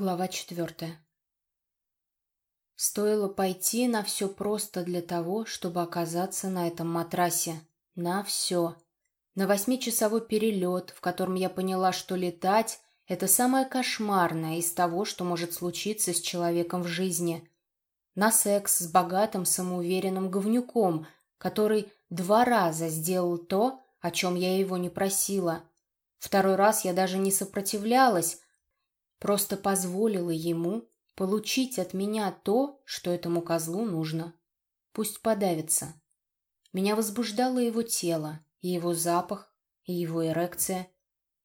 Глава четвертая. Стоило пойти на все просто для того, чтобы оказаться на этом матрасе. На все. На восьмичасовой перелет, в котором я поняла, что летать — это самое кошмарное из того, что может случиться с человеком в жизни. На секс с богатым самоуверенным говнюком, который два раза сделал то, о чем я его не просила. Второй раз я даже не сопротивлялась, Просто позволила ему получить от меня то, что этому козлу нужно. Пусть подавится. Меня возбуждало его тело, и его запах, и его эрекция.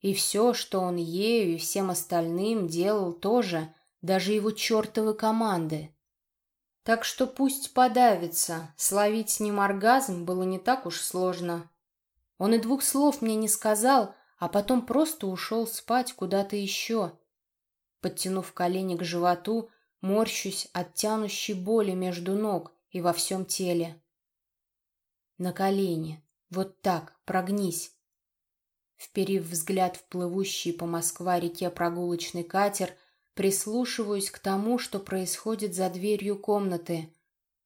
И все, что он ею и всем остальным делал тоже, даже его чертовы команды. Так что пусть подавится, словить с ним оргазм было не так уж сложно. Он и двух слов мне не сказал, а потом просто ушел спать куда-то еще, Подтянув колени к животу, морщусь от тянущей боли между ног и во всем теле. На колени. Вот так, прогнись. Вперив взгляд в плывущий по Москва-реке прогулочный катер, прислушиваюсь к тому, что происходит за дверью комнаты.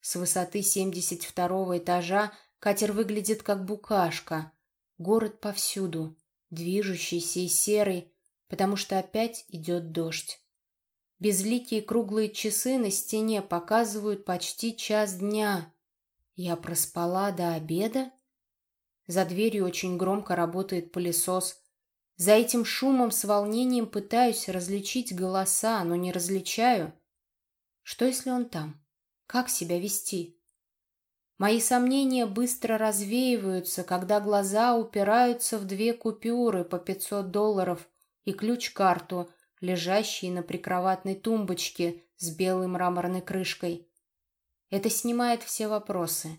С высоты 72 этажа катер выглядит как букашка. Город повсюду, движущийся и серый, потому что опять идет дождь. Безликие круглые часы на стене показывают почти час дня. Я проспала до обеда? За дверью очень громко работает пылесос. За этим шумом с волнением пытаюсь различить голоса, но не различаю. Что, если он там? Как себя вести? Мои сомнения быстро развеиваются, когда глаза упираются в две купюры по 500 долларов, и ключ-карту, лежащий на прикроватной тумбочке с белой мраморной крышкой. Это снимает все вопросы.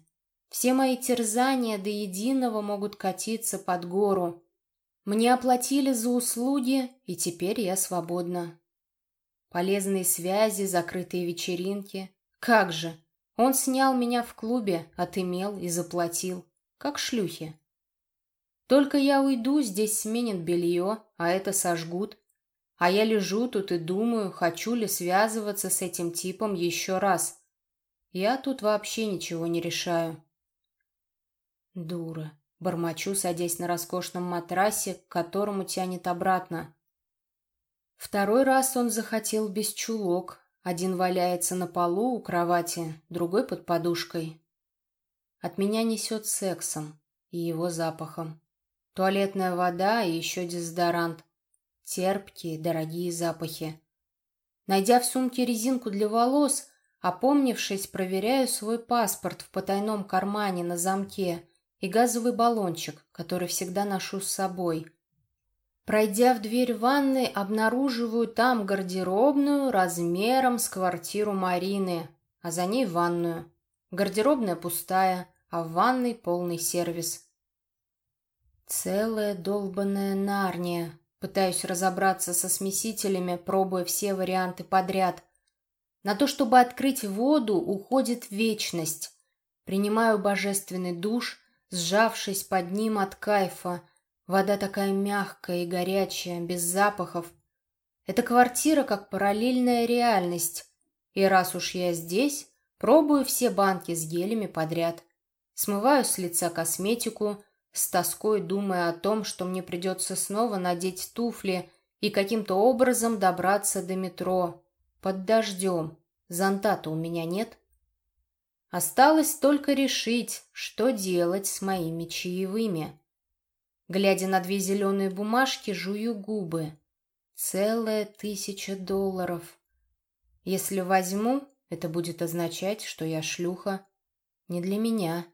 Все мои терзания до единого могут катиться под гору. Мне оплатили за услуги, и теперь я свободна. Полезные связи, закрытые вечеринки. Как же! Он снял меня в клубе, отымел и заплатил. Как шлюхи. Только я уйду, здесь сменят белье, а это сожгут. А я лежу тут и думаю, хочу ли связываться с этим типом еще раз. Я тут вообще ничего не решаю. Дура. Бормочу, садясь на роскошном матрасе, к которому тянет обратно. Второй раз он захотел без чулок. Один валяется на полу у кровати, другой под подушкой. От меня несет сексом и его запахом. Туалетная вода и еще дезодорант. Терпкие, дорогие запахи. Найдя в сумке резинку для волос, опомнившись, проверяю свой паспорт в потайном кармане на замке и газовый баллончик, который всегда ношу с собой. Пройдя в дверь ванной, обнаруживаю там гардеробную размером с квартиру Марины, а за ней ванную. Гардеробная пустая, а в ванной полный сервис. Целая долбанная нарния. Пытаюсь разобраться со смесителями, пробуя все варианты подряд. На то, чтобы открыть воду, уходит вечность. Принимаю божественный душ, сжавшись под ним от кайфа. Вода такая мягкая и горячая, без запахов. Эта квартира как параллельная реальность. И раз уж я здесь, пробую все банки с гелями подряд. Смываю с лица косметику, с тоской думая о том, что мне придется снова надеть туфли и каким-то образом добраться до метро. Под дождем. Зонта-то у меня нет. Осталось только решить, что делать с моими чаевыми. Глядя на две зеленые бумажки, жую губы. Целая тысяча долларов. Если возьму, это будет означать, что я шлюха. Не для меня.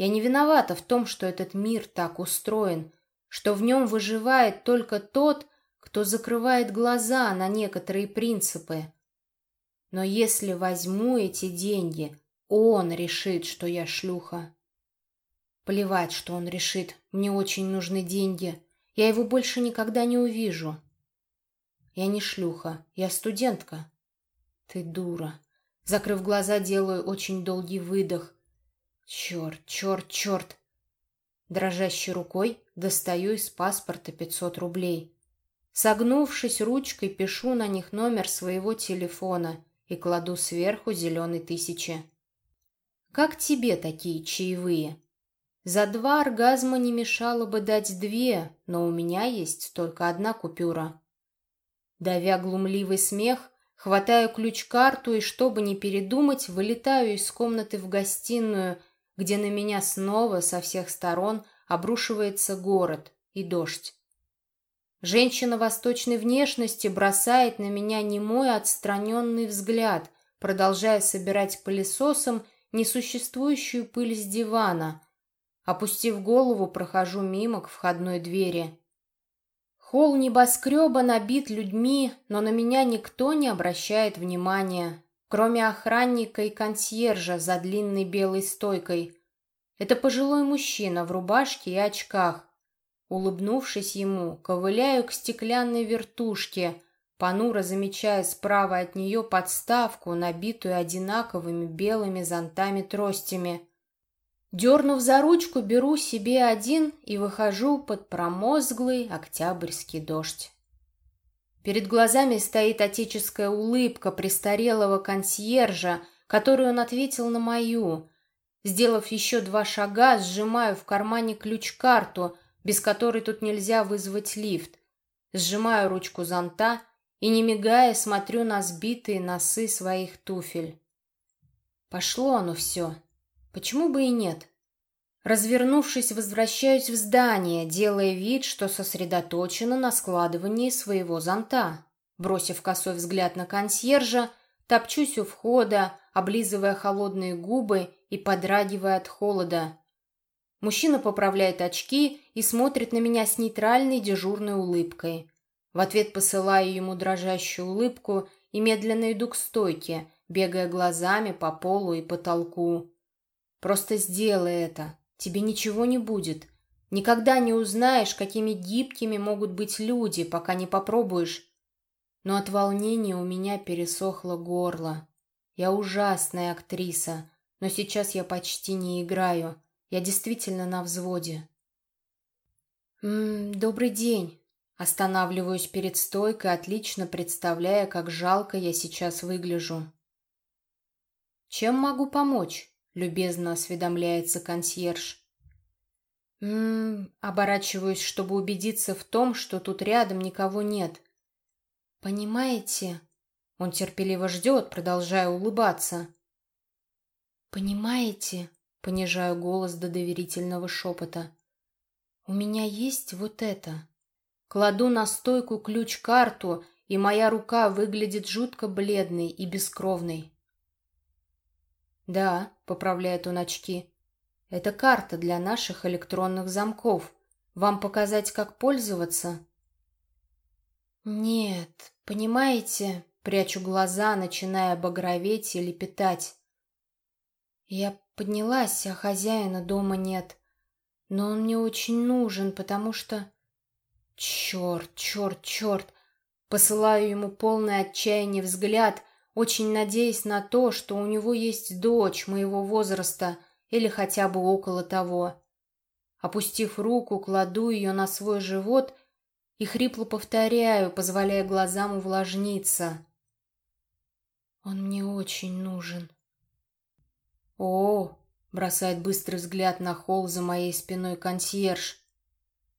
Я не виновата в том, что этот мир так устроен, что в нем выживает только тот, кто закрывает глаза на некоторые принципы. Но если возьму эти деньги, он решит, что я шлюха. Плевать, что он решит, мне очень нужны деньги. Я его больше никогда не увижу. Я не шлюха, я студентка. Ты дура. Закрыв глаза, делаю очень долгий выдох. Черт, черт, черт. Дрожащей рукой достаю из паспорта 500 рублей. Согнувшись ручкой, пишу на них номер своего телефона и кладу сверху зеленой тысячи. Как тебе такие чаевые? За два оргазма не мешало бы дать две, но у меня есть только одна купюра. Давя глумливый смех, хватаю ключ-карту и, чтобы не передумать, вылетаю из комнаты в гостиную, где на меня снова со всех сторон обрушивается город и дождь. Женщина восточной внешности бросает на меня немой отстраненный взгляд, продолжая собирать пылесосом несуществующую пыль с дивана. Опустив голову, прохожу мимо к входной двери. Холл небоскреба набит людьми, но на меня никто не обращает внимания, кроме охранника и консьержа за длинной белой стойкой. Это пожилой мужчина в рубашке и очках. Улыбнувшись ему, ковыляю к стеклянной вертушке, понуро замечая справа от нее подставку, набитую одинаковыми белыми зонтами-тростями. Дернув за ручку, беру себе один и выхожу под промозглый октябрьский дождь. Перед глазами стоит отеческая улыбка престарелого консьержа, которую он ответил на мою. Сделав еще два шага, сжимаю в кармане ключ-карту — без которой тут нельзя вызвать лифт. Сжимаю ручку зонта и, не мигая, смотрю на сбитые носы своих туфель. Пошло оно все. Почему бы и нет? Развернувшись, возвращаюсь в здание, делая вид, что сосредоточена на складывании своего зонта. Бросив косой взгляд на консьержа, топчусь у входа, облизывая холодные губы и подрагивая от холода. Мужчина поправляет очки и смотрит на меня с нейтральной дежурной улыбкой. В ответ посылаю ему дрожащую улыбку и медленно иду к стойке, бегая глазами по полу и потолку. «Просто сделай это. Тебе ничего не будет. Никогда не узнаешь, какими гибкими могут быть люди, пока не попробуешь. Но от волнения у меня пересохло горло. Я ужасная актриса, но сейчас я почти не играю. Я действительно на взводе. «М -м, «Добрый день!» Останавливаюсь перед стойкой, отлично представляя, как жалко я сейчас выгляжу. «Чем могу помочь?» — любезно осведомляется консьерж. «М-м-м», оборачиваюсь, чтобы убедиться в том, что тут рядом никого нет. «Понимаете?» Он терпеливо ждет, продолжая улыбаться. «Понимаете?» Понижаю голос до доверительного шепота. «У меня есть вот это». Кладу на стойку ключ-карту, и моя рука выглядит жутко бледной и бескровной. «Да», — поправляет он очки, — «это карта для наших электронных замков. Вам показать, как пользоваться?» «Нет, понимаете...» — прячу глаза, начиная багроветь и лепетать. «Я Поднялась, а хозяина дома нет. Но он мне очень нужен, потому что... Черт, черт, черт! Посылаю ему полный отчаяния взгляд, очень надеясь на то, что у него есть дочь моего возраста или хотя бы около того. Опустив руку, кладу ее на свой живот и хрипло повторяю, позволяя глазам увлажниться. Он мне очень нужен. «О!» — бросает быстрый взгляд на холл за моей спиной консьерж.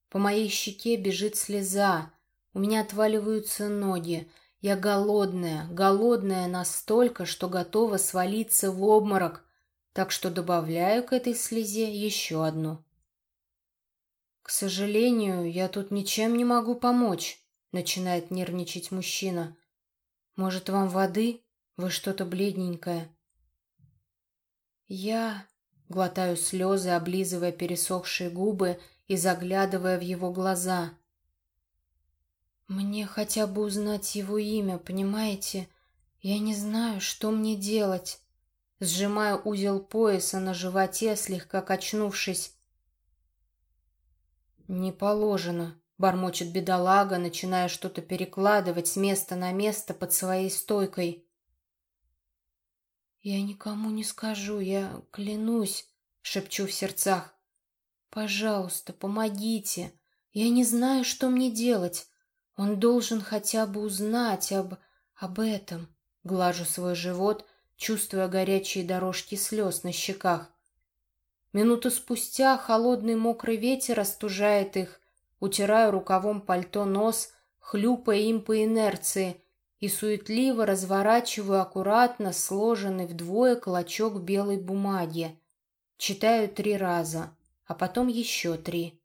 По моей щеке бежит слеза. У меня отваливаются ноги. Я голодная, голодная настолько, что готова свалиться в обморок, так что добавляю к этой слезе еще одну. «К сожалению, я тут ничем не могу помочь», — начинает нервничать мужчина. «Может, вам воды? Вы что-то бледненькое». Я глотаю слезы, облизывая пересохшие губы и заглядывая в его глаза. Мне хотя бы узнать его имя, понимаете? Я не знаю, что мне делать. Сжимаю узел пояса на животе, слегка качнувшись. «Не положено», — бормочет бедолага, начиная что-то перекладывать с места на место под своей стойкой. «Я никому не скажу, я клянусь», — шепчу в сердцах. «Пожалуйста, помогите. Я не знаю, что мне делать. Он должен хотя бы узнать об... об этом. Глажу свой живот, чувствуя горячие дорожки слез на щеках. Минуту спустя холодный мокрый ветер остужает их, утираю рукавом пальто нос, хлюпая им по инерции, и суетливо разворачиваю аккуратно сложенный вдвое клочок белой бумаги. Читаю три раза, а потом еще три.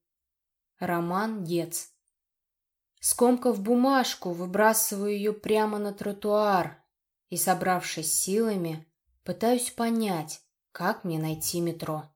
Роман Гец. Скомкав бумажку, выбрасываю ее прямо на тротуар и, собравшись силами, пытаюсь понять, как мне найти метро.